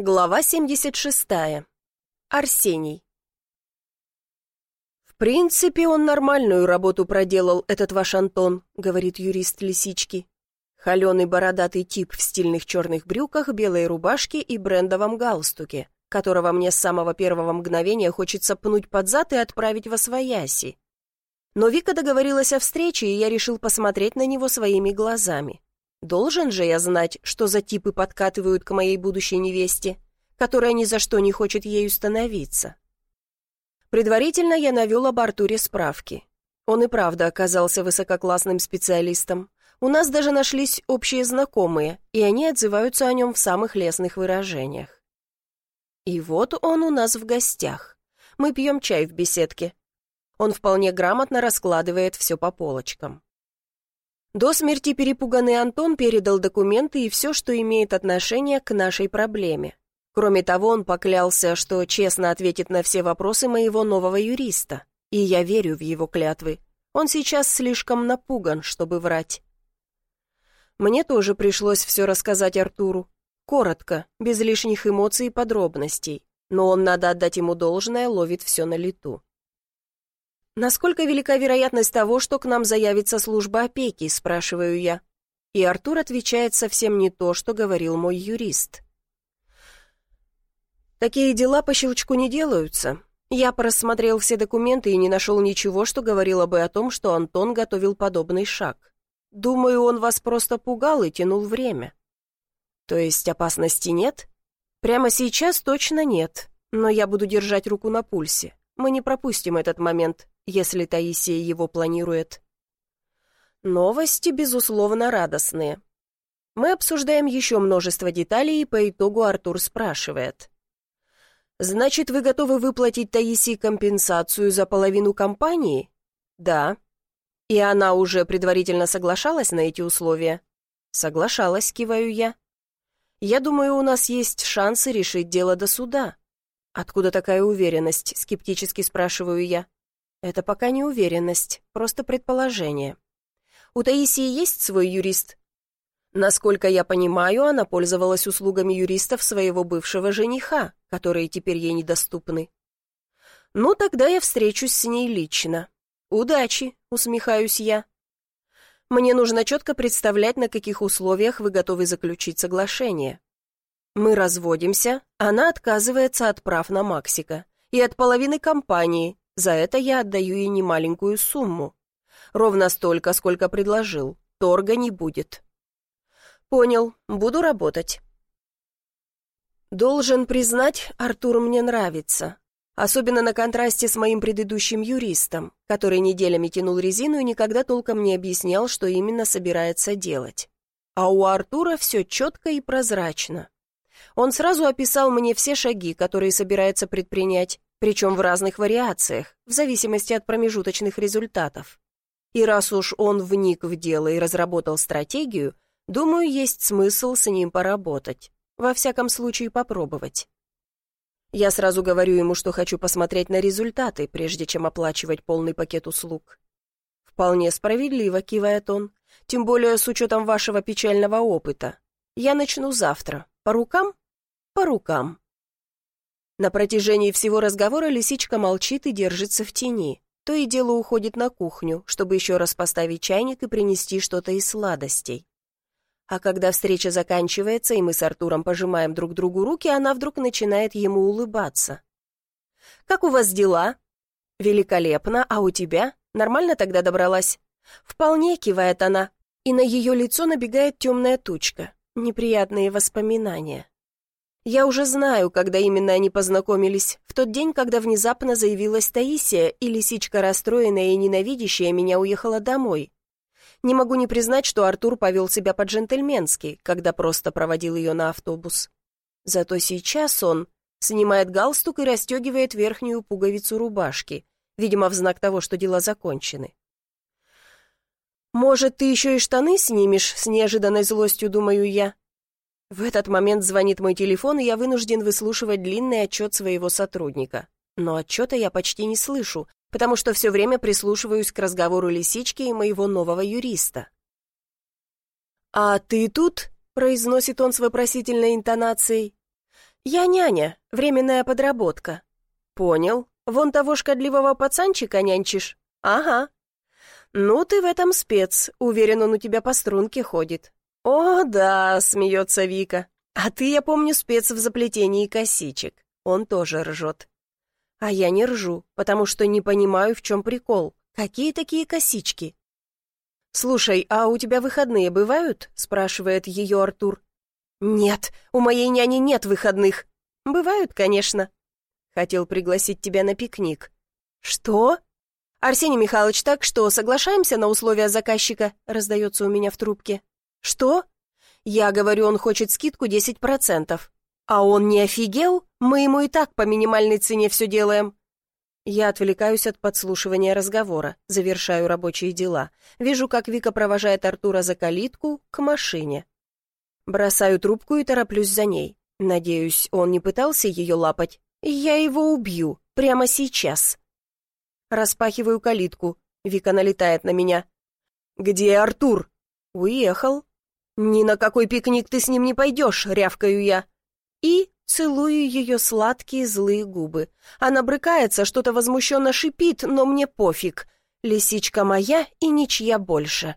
Глава 76. Арсений. «В принципе, он нормальную работу проделал, этот ваш Антон», — говорит юрист Лисички. Холеный бородатый тип в стильных черных брюках, белой рубашке и брендовом галстуке, которого мне с самого первого мгновения хочется пнуть под зад и отправить во свояси. Но Вика договорилась о встрече, и я решил посмотреть на него своими глазами. Должен же я знать, что за типы подкатывают к моей будущей невесте, которая ни за что не хочет ею становиться. Предварительно я навел об Артуре справки. Он и правда оказался высококлассным специалистом. У нас даже нашлись общие знакомые, и они отзываются о нем в самых лестных выражениях. И вот он у нас в гостях. Мы пьем чай в беседке. Он вполне грамотно раскладывает все по полочкам. До смерти перепуганный Антон передал документы и все, что имеет отношение к нашей проблеме. Кроме того, он поклялся, что честно ответит на все вопросы моего нового юриста. И я верю в его клятвы. Он сейчас слишком напуган, чтобы врать. Мне тоже пришлось все рассказать Артуру. Коротко, без лишних эмоций и подробностей. Но он, надо отдать ему должное, ловит все на лету. «Насколько велика вероятность того, что к нам заявится служба опеки?» – спрашиваю я. И Артур отвечает совсем не то, что говорил мой юрист. «Такие дела по щелчку не делаются. Я просмотрел все документы и не нашел ничего, что говорило бы о том, что Антон готовил подобный шаг. Думаю, он вас просто пугал и тянул время». «То есть опасности нет?» «Прямо сейчас точно нет, но я буду держать руку на пульсе. Мы не пропустим этот момент если Таисия его планирует. Новости, безусловно, радостные. Мы обсуждаем еще множество деталей, и по итогу Артур спрашивает. «Значит, вы готовы выплатить Таисии компенсацию за половину компании?» «Да». «И она уже предварительно соглашалась на эти условия?» «Соглашалась», — киваю я. «Я думаю, у нас есть шансы решить дело до суда». «Откуда такая уверенность?» — скептически спрашиваю я. Это пока не уверенность, просто предположение. У Таисии есть свой юрист? Насколько я понимаю, она пользовалась услугами юристов своего бывшего жениха, которые теперь ей недоступны. Ну, тогда я встречусь с ней лично. Удачи, усмехаюсь я. Мне нужно четко представлять, на каких условиях вы готовы заключить соглашение. Мы разводимся, она отказывается от прав на Максика и от половины компании, за это я отдаю ей немаленькую сумму. Ровно столько, сколько предложил. Торга не будет. Понял, буду работать. Должен признать, Артур мне нравится. Особенно на контрасте с моим предыдущим юристом, который неделями тянул резину и никогда толком не объяснял, что именно собирается делать. А у Артура все четко и прозрачно. Он сразу описал мне все шаги, которые собирается предпринять, причем в разных вариациях, в зависимости от промежуточных результатов. И раз уж он вник в дело и разработал стратегию, думаю, есть смысл с ним поработать. Во всяком случае, попробовать. Я сразу говорю ему, что хочу посмотреть на результаты, прежде чем оплачивать полный пакет услуг. «Вполне справедливо», — кивает он, «тем более с учетом вашего печального опыта. Я начну завтра. По рукам?» «По рукам». На протяжении всего разговора лисичка молчит и держится в тени. То и дело уходит на кухню, чтобы еще раз поставить чайник и принести что-то из сладостей. А когда встреча заканчивается, и мы с Артуром пожимаем друг другу руки, она вдруг начинает ему улыбаться. «Как у вас дела?» «Великолепно, а у тебя? Нормально тогда добралась?» «Вполне», — кивает она, и на ее лицо набегает темная тучка. Неприятные воспоминания. Я уже знаю, когда именно они познакомились, в тот день, когда внезапно заявилась Таисия, и лисичка, расстроенная и ненавидящая, меня уехала домой. Не могу не признать, что Артур повел себя по-джентльменски, когда просто проводил ее на автобус. Зато сейчас он снимает галстук и расстегивает верхнюю пуговицу рубашки, видимо, в знак того, что дела закончены. «Может, ты еще и штаны снимешь?» — с неожиданной злостью думаю я. В этот момент звонит мой телефон, и я вынужден выслушивать длинный отчет своего сотрудника. Но отчета я почти не слышу, потому что все время прислушиваюсь к разговору лисички и моего нового юриста. «А ты тут?» — произносит он с вопросительной интонацией. «Я няня, временная подработка». «Понял. Вон того шкодливого пацанчика нянчишь?» «Ага». «Ну, ты в этом спец. Уверен, он у тебя по струнке ходит». «О, да», — смеется Вика. «А ты, я помню, спец в заплетении косичек». Он тоже ржет. А я не ржу, потому что не понимаю, в чем прикол. Какие такие косички? «Слушай, а у тебя выходные бывают?» — спрашивает ее Артур. «Нет, у моей няни нет выходных». «Бывают, конечно». «Хотел пригласить тебя на пикник». «Что?» «Арсений Михайлович, так что, соглашаемся на условия заказчика?» — раздается у меня в трубке. «Что?» «Я говорю, он хочет скидку 10%. А он не офигел? Мы ему и так по минимальной цене все делаем». Я отвлекаюсь от подслушивания разговора, завершаю рабочие дела. Вижу, как Вика провожает Артура за калитку к машине. Бросаю трубку и тороплюсь за ней. Надеюсь, он не пытался ее лапать. Я его убью. Прямо сейчас. Распахиваю калитку. Вика налетает на меня. «Где Артур?» «Уехал». «Ни на какой пикник ты с ним не пойдешь», — рявкаю я. И целую ее сладкие злые губы. Она брыкается, что-то возмущенно шипит, но мне пофиг. Лисичка моя и ничья больше.